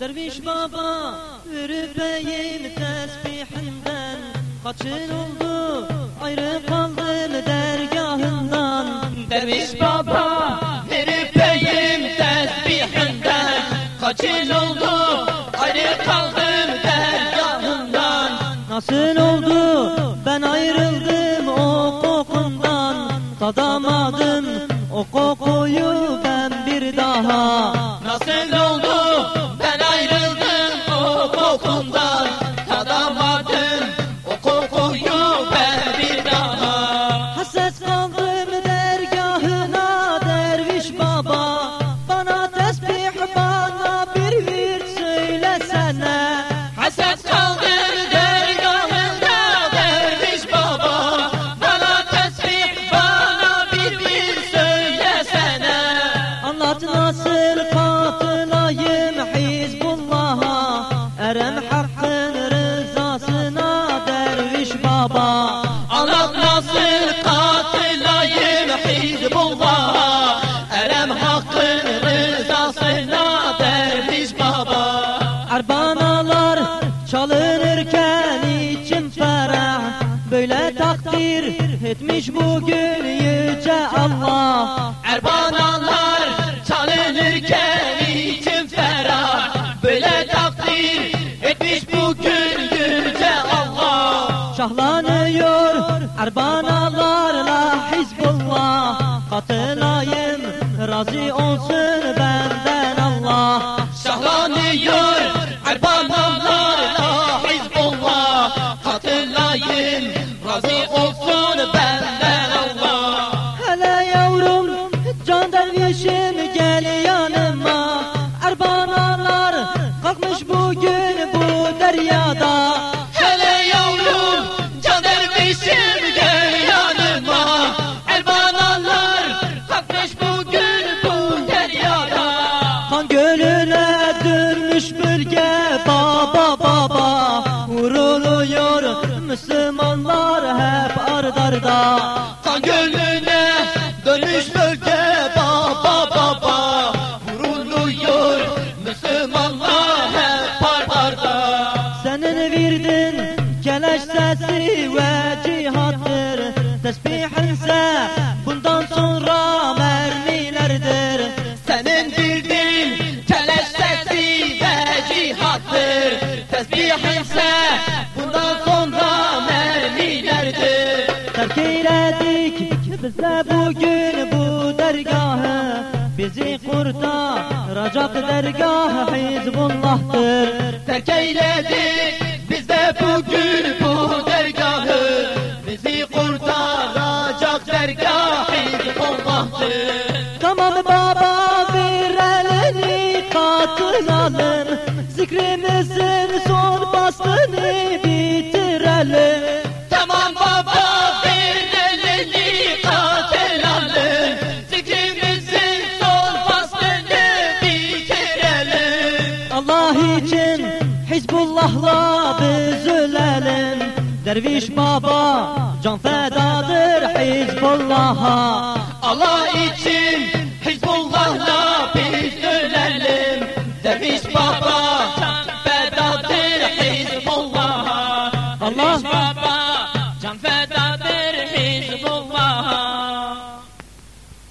Derviş baba ürpeyim tesbihinden Kaçın oldu. Ayrı kaldım dergahından. Derviş baba herifeyim tesbihinden Kaçın oldu Anlat nasıl katılayım Hizbullah'a Erem hakkın rızasına derviş baba. Erbanalar çalınırken içim ferah. Böyle takdir etmiş bugün yüce Allah. Erbanalar çalınırken دكتور الله لا حزب الله. قتلايم راضی أنصر Müslümanlar hep ardarda Kan gölüne dönmüş bölge baba baba Vuruluyor Müslümanlar hep parlarda Senin virdin keleş sesi ve cihattır. Tesbihinse de bugün bu dergahı Bizi kurtaracak dergah Hizbullah'tır. Terk eyledik biz de bugün bu dergahı Bizi kurtaracak dergah Hizbullah'tır. Tamam baba bir elini katılalım Zikrimizin son bastığını bitirelim Derviş baba can fedadır Hizbullah'a. Allah için Hizbullah'la biz ölelim Derviş baba can fedadır Hizbullah'a. Allah